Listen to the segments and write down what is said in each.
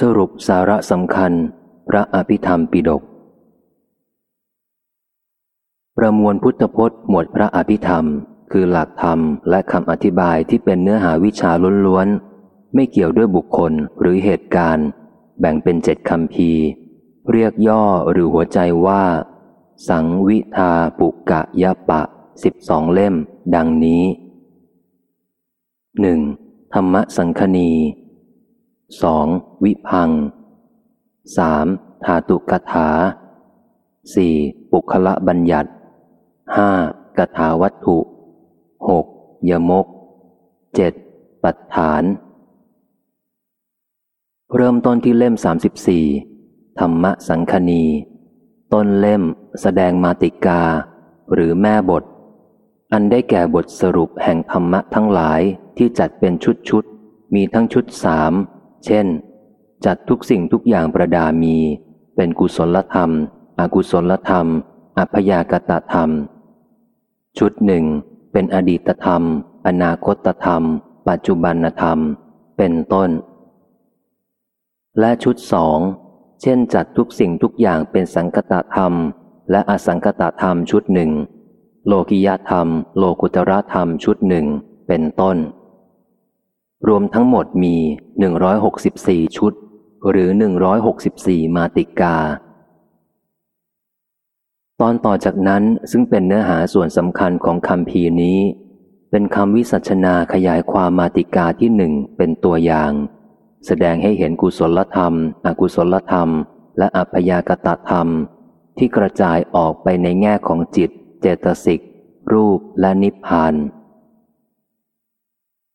สรุปสาระสำคัญ พระอภิธรรมปิดก ประมวลพุทธพจน์หมวดพระอภิธรรม คือหลักธรรมและคำอธิบายที่เป็นเนื้อหาวิชาล้วนๆ ไม่เกี่ยวด้วยบุคคลหรือเหตุการณ์ แบ่งเป็นเจ็ดคำพีเรียกย่อหรือหัวใจว่า สังวิทาปุกกะยะปะสิบสองเล่ม ดังนี้หนึ่งธรรมสังคณี สองวิพังสามธาตุกถาสี่ปุคละบัญญัติห้ากถาวัตถุหกยมกเจ็ดปัฏฐาน เริ่มต้นที่เล่มสามสิบสี่ธรรมสังคณี ต้นเล่มแสดงมาติกา หรือแม่บท อันได้แก่บทสรุปแห่งธรรมะทั้งหลายที่จัดเป็นชุดๆมีทั้งชุดสาม เช่น จัดทุกสิ่งทุกอย่างประดามี เป็นกุศลธรรม อกุศลธรรม อัพยากตธรรม ชุดหนึ่ง เป็นอดีตธรรม อนาคตธรรม ปัจจุบันธรรม เป็นต้น และชุดสองเช่น จัดทุกสิ่งทุกอย่างเป็นสังคตธรรม และอสังคตธรรมชุดหนึ่ง โลกิยธรรม โลกุตระธรรมชุดหนึ่ง เป็นต้น รวมทั้งหมดมี 164 ชุด หรือ 164 มาติกา ตอนต่อจากนั้นซึ่งเป็นเนื้อหาส่วนสำคัญของคำพีนี้ เป็นคำวิสัชนาขยายความมาติกาที่หนึ่งเป็นตัวอย่าง แสดงให้เห็นกุศลธรรม อกุศลธรรม และอัพยากตธรรม ที่กระจายออกไปในแง่ของจิต เจตสิก รูปและนิพพาน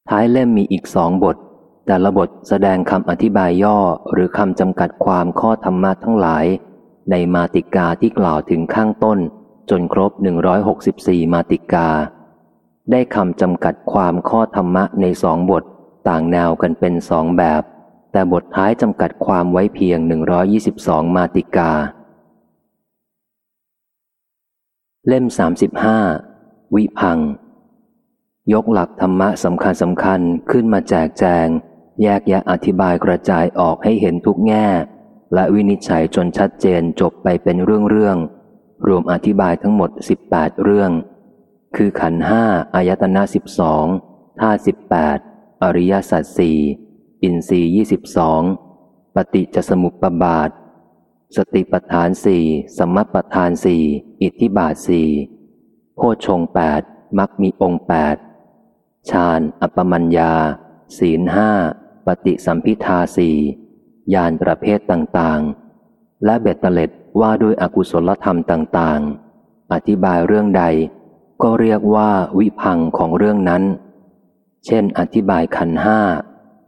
ท้ายเล่มมีอีกสองบท แต่ละบทแสดงคำอธิบายย่อหรือคำจำกัดความข้อธรรมะทั้งหลาย ในมาติกาที่กล่าวถึงข้างต้น จนครบ 164 มาติกา ได้คำจำกัดความข้อธรรมะในสองบท ต่างแนวกันเป็นสองแบบ แต่บทท้ายจำกัดความไว้เพียง 122 มาติกา เล่ม 35 วิพัง ยกหลักธรรมะสำคัญสำคัญขึ้นมาแจกแจง แยกแยะอธิบายกระจายออกให้เห็นทุกแง่ และวินิจฉัยจนชัดเจนจบไปเป็นเรื่องเรื่องรวมอธิบายทั้งหมด 18 เรื่อง คือขันห้าอายตนะสิบสองท่าสิบแปดอริยสัจสี่อินทรีย์ยี่สิบสองปฏิจสมุปบาท สติปทานสี่สมัปทานสี่อิทธิบาทสี่โพชงแปดมักมีองค์แปด ฌานอัปมัญญา ศีลห้าปฏิสัมพิทาสี่ยานประเภทต่างๆ และเบ็ดเตล็ดว่าด้วยอกุศลธรรมต่างๆ อธิบายเรื่องใด ก็เรียกว่าวิพังของเรื่องนั้น เช่น อธิบายขันห้า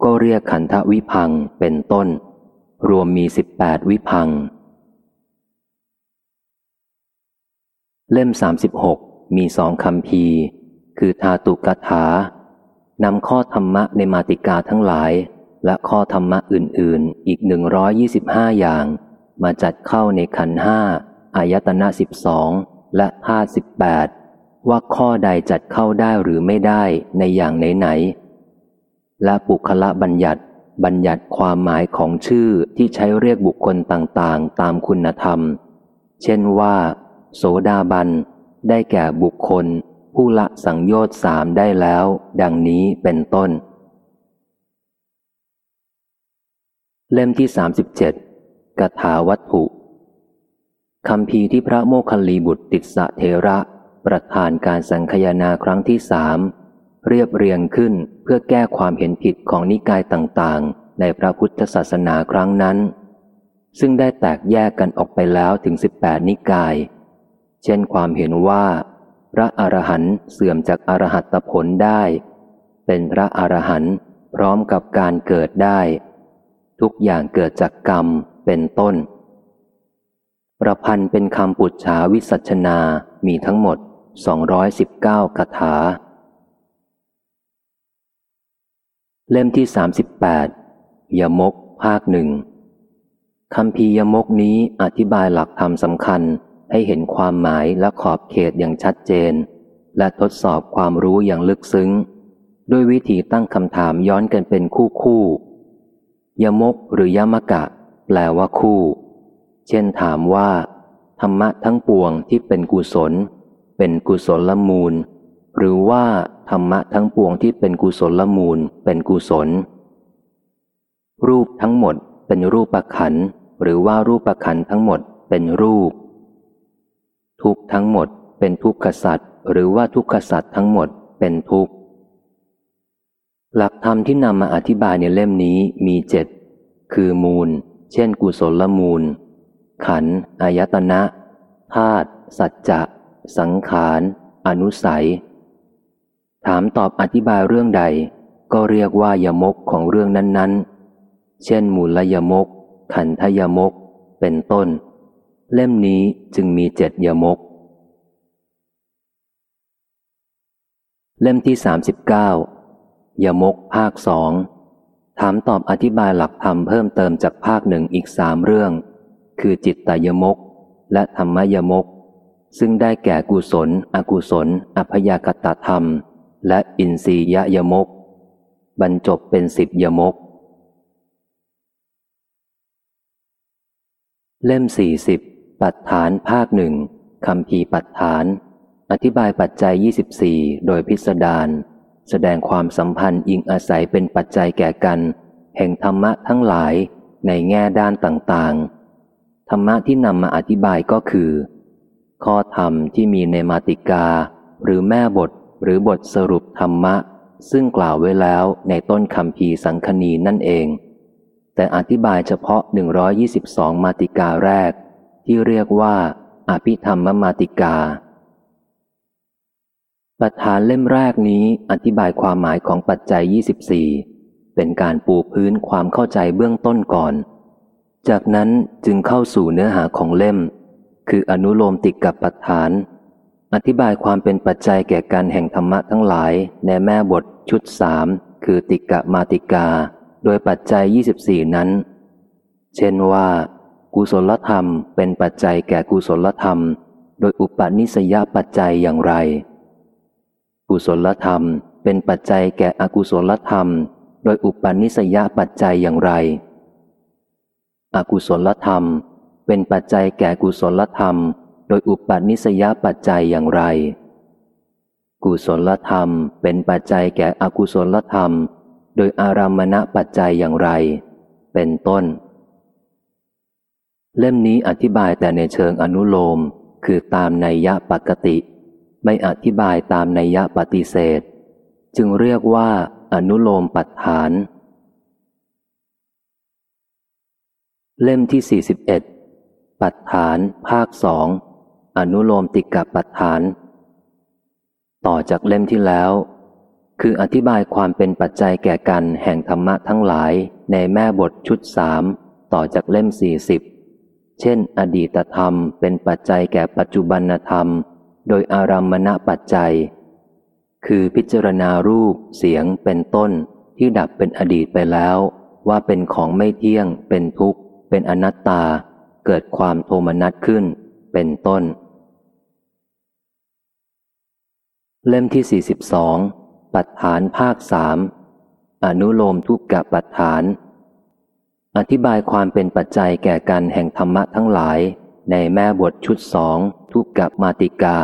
ก็เรียกขันธวิพังเป็นต้น รวมมีสิบแปดวิพัง เล่มสามสิบหกมีสองคำพี คือทาตุกถานำข้อธรรมะในมาติกาทั้งหลาย และข้อธรรมะอื่น ๆ อีกหนึ่งร้อยี่สิบห้าอย่าง มาจัดเข้าในขันห้าอายตนะสิบสองและห้าสิบแปดว่าข้อใดจัดเข้าได้หรือไม่ได้ในอย่างไหนๆและบุคละบัญญัติบัญญัติความหมายของชื่อที่ใช้เรียกบุคคลต่างๆ ตามคุณธรรม เช่นว่า โสดาบัน ได้แก่บุคคล ผู้ละสังโยชน์สามได้แล้ว ดังนี้เป็นต้น เล่มที่สามสิบเจ็ดกถาวัตถุคำพีที่พระโมคคัลลีบุตรติสะเทระ ประธานการสังคยนาครั้งที่สามเรียบเรียงขึ้นเพื่อแก้ความเห็นผิดของนิกายต่างๆ ในพระพุทธศาสนาครั้งนั้น ซึ่งได้แตกแยกกันออกไปแล้วถึงสิบแปดนิกาย เช่นความเห็นว่า พระอรหันต์เสื่อมจากอรหัตผลได้ เป็นพระอรหันต์พร้อมกับการเกิดได้ ทุกอย่างเกิดจากกรรมเป็นต้น ประพันธ์เป็นคำปุจฉาวิสัชนา มีทั้งหมด 219คาถา เล่มที่ 38 ยมกภาคหนึ่งคำพียมกนี้อธิบายหลักธรรมสำคัญ ให้เห็นความหมายและขอบเขตอย่างชัดเจน และทดสอบความรู้อย่างลึกซึ้ง ด้วยวิธีตั้งคำถามย้อนกันเป็นคู่คู่ยมกหรือยมกะ แปลว่าคู่ เช่นถามว่า ธรรมะทั้งปวงที่เป็นกุศล เป็นกุศลละมูล หรือว่าธรรมะทั้งปวงที่เป็นกุศลละมูล เป็นกุศล รูปทั้งหมดเป็นรูปประขันหรือว่ารูปประขันทั้งหมดเป็นรูป ทุกทั้งหมดเป็นทุกขสัตว์หรือว่าทุกขสัตว์ทั้งหมดเป็นทุกข์ หลักธรรมที่นำมาอธิบายในเล่มนี้มีเจ็ดคือมูล เช่นกุศลมูล ขันอายตนะธาตุสัจจะสังขาร อนุสัย ถามตอบอธิบายเรื่องใด ก็เรียกว่ายมกของเรื่องนั้น ๆ เช่น มูลยมก ขันธยมก เป็นต้น เล่มนี้จึงมีเจ็ดยมก เล่มที่สามสิบเก้ายมกภาคสองถามตอบอธิบายหลักธรรมเพิ่มเติมจากภาคหนึ่งอีกสามเรื่อง คือจิตตยมก และธรรมยมก ซึ่งได้แก่กุศล อกุศลอภยากตธรรม และอินทรียยมก บรรจบเป็นสิบยมก เล่มสี่สิบ ปัฏฐานภาคหนึ่งคำพีปัฏฐาน อธิบายปัจจัย 24 โดยพิสดารแสดงความสัมพันธ์อิงอาศัยเป็นปัจจัยแก่กัน แห่งธรรมะทั้งหลายในแง่ด้านต่างๆ ธรรมะที่นำมาอธิบายก็คือ ข้อธรรมที่มีในมาติกา หรือแม่บทหรือบทสรุปธรรมะ ซึ่งกล่าวไว้แล้วในต้นคำพีสังคณีนั่นเอง แต่อธิบายเฉพาะ 122 มาติกาแรก ที่เรียกว่า อภิธรรมมาติกา ปัจฐานเล่มแรกนี้อธิบายความหมายของปัจจัย 24 เป็นการปูพื้นความเข้าใจเบื้องต้นก่อน จากนั้นจึงเข้าสู่เนื้อหาของเล่ม คืออนุโลมติกกับปัจฐาน อธิบายความเป็นปัจจัยแก่การแห่งธรรมะทั้งหลาย ในแม่บทชุดสามคือติกะมาติกา โดยปัจจัย 24 นั้น เช่นว่า กุศลธรรมเป็นปัจจัยแก่กุศลธรรม โดยอุปนิสยปัจจัยอย่างไร กุศลธรรมเป็นปัจจัยแก่อกุศลธรรม โดยอุปนิสยปัจจัยอย่างไร อกุศลธรรม เป็นปัจจัยแก่กุศลธรรม โดยอุปนิสยปัจจัยอย่างไร กุศลธรรมเป็นปัจจัยแก่อกุศลธรรม โดยอารามณปัจจัยอย่างไร เป็นต้น เล่มนี้อธิบายแต่ในเชิงอนุโลม คือตามนัยยะปกติ ไม่อธิบายตามนัยยะปฏิเสธ จึงเรียกว่าอนุโลมปัฏฐาน เล่มที่ 41 ปัฏฐาน ภาคสองอนุโลมติกปัฏฐาน ต่อจากเล่มที่แล้ว คืออธิบายความเป็นปัจจัยแก่กันแห่งธรรมะทั้งหลายในแม่บทชุดสามต่อจากเล่ม40 เช่น อดีตธรรมเป็นปัจจัยแก่ปัจจุบันธรรม โดยอารามณปัจจัย คือพิจารณารูปเสียงเป็นต้นที่ดับเป็นอดีตไปแล้ว ว่าเป็นของไม่เที่ยง เป็นทุกข์ เป็นอนัตตา เกิดความโทมนัสขึ้น เป็นต้น เล่มที่ 42 ปัฏฐานภาคสามอนุโลมทุกกะปัฏฐาน อธิบายความเป็นปัจจัยแก่การแห่งธรรมะทั้งหลาย ในแม่บทชุดสองทุกกับมาติกา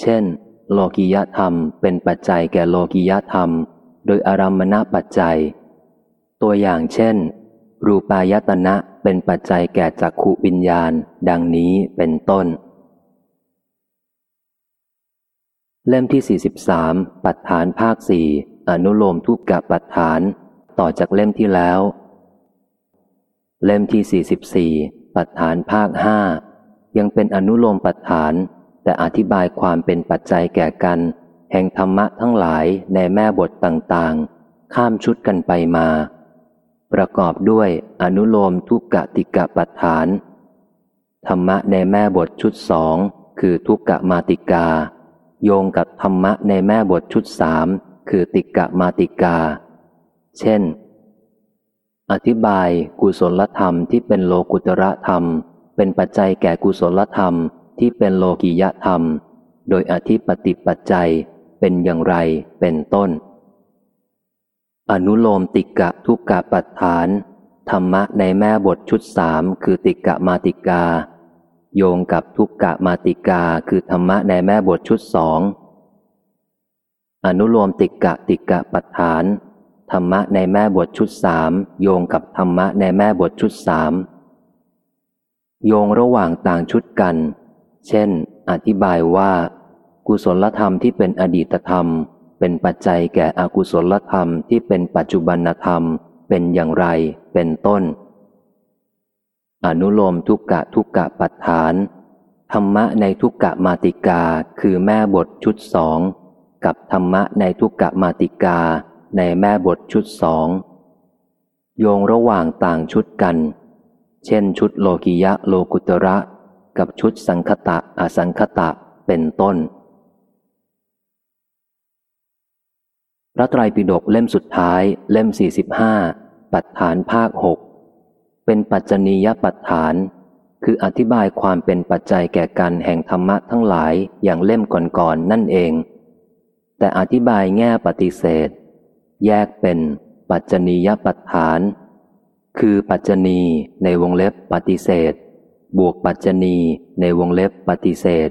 เช่น โลกิยธรรมเป็นปัจจัยแก่โลกิยธรรม โดยอารามณปัจจัย ตัวอย่างเช่น รูปายตนะเป็นปัจจัยแก่จักขุวิญญาณ ดังนี้เป็นต้น เล่มที่ 43 ปัฏฐานภาคสี่อนุโลมทุกกับปัฏฐาน ต่อจากเล่มที่แล้ว เล่มที่ 44 ปัฏฐานภาคห้ายังเป็นอนุโลมปัฏฐาน แต่อธิบายความเป็นปัจจัยแก่กัน แห่งธรรมะทั้งหลายในแม่บทต่างๆ ข้ามชุดกันไปมา ประกอบด้วยอนุโลมทุกกะติกะปัฏฐาน ธรรมะในแม่บทชุดสองคือทุกกะมาติกา โยงกับธรรมะในแม่บทชุดสามคือติกะมาติกา เช่น อธิบายกุศลธรรมที่เป็นโลกุตระธรรม เป็นปัจจัยแก่กุศลธรรมที่เป็นโลกิยธรรม โดยอธิปติปัจจัยเป็นอย่างไรเป็นต้น อนุโลมติกะทุกกะปัฏฐาน ธรรมะในแม่บทชุดสามคือติกะมาติกา โยงกับทุกกะมาติกาคือธรรมะในแม่บทชุดสองอนุโลมติกะติกะปัฏฐาน ธรรมะในแม่บทชุดสามโยงกับธรรมะในแม่บทชุดสามโยงระหว่างต่างชุดกัน เช่น อธิบายว่า กุศลธรรมที่เป็นอดีตธรรม เป็นปัจจัยแก่อกุศลธรรมที่เป็นปัจจุบันธรรม เป็นอย่างไร เป็นต้น อนุโลมทุกกะทุกกะปัฏฐาน ธรรมะในทุกกะมาติกาคือแม่บทชุดสองกับธรรมะในทุกกะมาติกา ในแม่บทชุดสองโยงระหว่างต่างชุดกัน เช่นชุดโลกิยะโลกุตระ กับชุดสังคตะอสังคตะเป็นต้น พระไตรปิฎกเล่มสุดท้ายเล่ม 45 ปัฏฐานภาคหกเป็นปัจจนียปัฏฐาน คืออธิบายความเป็นปัจจัยแก่กันแห่งธรรมะทั้งหลายอย่างเล่มก่อนๆนนั่นเอง แต่อธิบายแง่ปฏิเสธ แยกเป็นปัจจนียปัฏฐาน คือปัจจนีในวงเล็บปฏิเสธ บวกปัจจนีในวงเล็บปฏิเสธ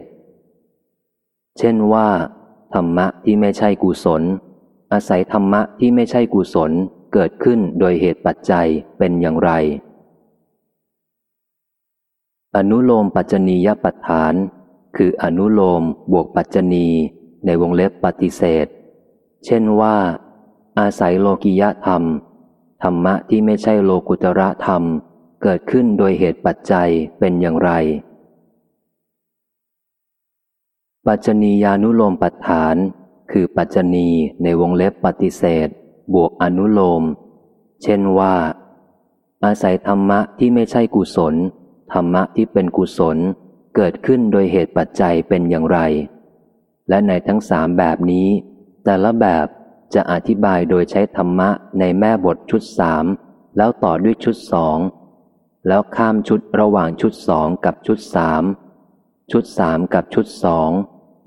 เช่นว่า ธรรมะที่ไม่ใช่กุศล อาศัยธรรมะที่ไม่ใช่กุศลเกิดขึ้นโดยเหตุปัจจัยเป็นอย่างไร อนุโลมปัจจนียปัฏฐาน คืออนุโลมบวกปัจจนีในวงเล็บปฏิเสธ เช่นว่า อาศัยโลกิยธรรม ธรรมะที่ไม่ใช่โลกุตระธรรม เกิดขึ้นโดยเหตุปัจจัยเป็นอย่างไร ปัจจนียานุโลมปัฏฐาน คือปัจจณีในวงเล็บปฏิเสธ บวกอนุโลม เช่นว่า อาศัยธรรมะที่ไม่ใช่กุศล ธรรมะที่เป็นกุศล เกิดขึ้นโดยเหตุปัจจัยเป็นอย่างไร และในทั้งสามแบบนี้ แต่ละแบบ จะอธิบายโดยใช้ธรรมะในแม่บทชุดสามแล้วต่อด้วยชุดสองแล้วข้ามชุดระหว่างชุดสองกับชุดสามชุดสามกับชุดสอง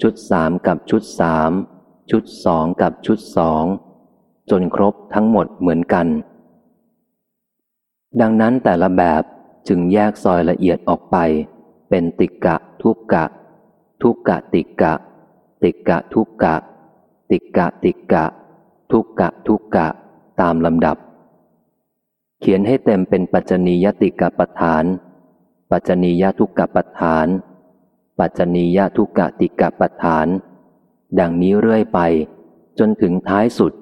ชุดสามกับชุดสามชุดสองกับชุดสองจนครบทั้งหมดเหมือนกัน ดังนั้นแต่ละแบบจึงแยกซอยละเอียดออกไป เป็นติกะทุกกะ ทุกกะติกะ ติกะทุกกะ ติกะติกะ ทุกกะทุกกะตามลำดับ เขียนให้เต็มเป็นปัจจนียติกะปฐาน ปัจจนียทุกกะปฐาน ปัจจนียทุกกะติกะปฐาน ดังนี้เรื่อยไป จนถึงท้ายสุด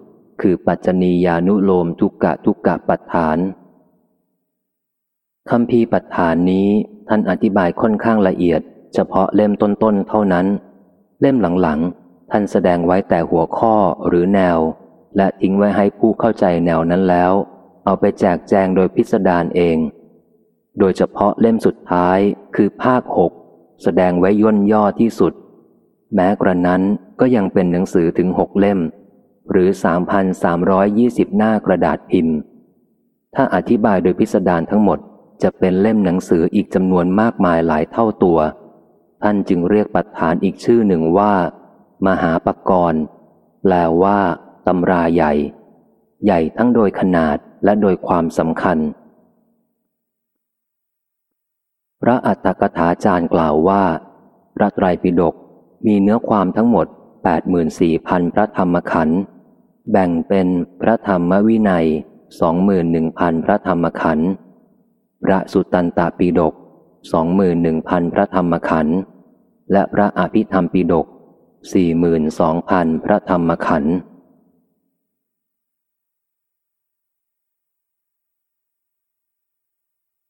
คือปัจจนียานุโลมทุกกะทุกกะปัฏฐานคำพีปัฏฐานนี้ท่านอธิบายค่อนข้างละเอียด เฉพาะเล่มต้นๆเท่านั้น เล่มหลังๆ ท่านแสดงไว้แต่หัวข้อหรือแนว และทิ้งไว้ให้ผู้เข้าใจแนวนั้นแล้ว เอาไปแจกแจงโดยพิสดารเอง โดยเฉพาะเล่มสุดท้ายคือภาคหกแสดงไว้ย่นย่อที่สุด แม้กระนั้นก็ยังเป็นหนังสือถึงหกเล่ม หรือ 3,320 หน้ากระดาษพิมพ์ ถ้าอธิบายโดยพิสดารทั้งหมดจะเป็นเล่มหนังสืออีกจำนวนมากมายหลายเท่าตัว ท่านจึงเรียกปัจฐานอีกชื่อหนึ่งว่า มหาปกรณ์แปลว่า ตำราใหญ่ ใหญ่ทั้งโดยขนาดและโดยความสำคัญ พระอัตถกถาจารย์กล่าวว่า พระไตรปิฎกมีเนื้อความทั้งหมด 84,000 พระธรรมขันธ์แบ่งเป็นพระธรรมวินัย 21,000 พระธรรมขันธ์พระสุตตันตปีดก21,000 พระธรรมขันธ์และพระอภิธรรมปีดก42,000 พระธรรมขันธ์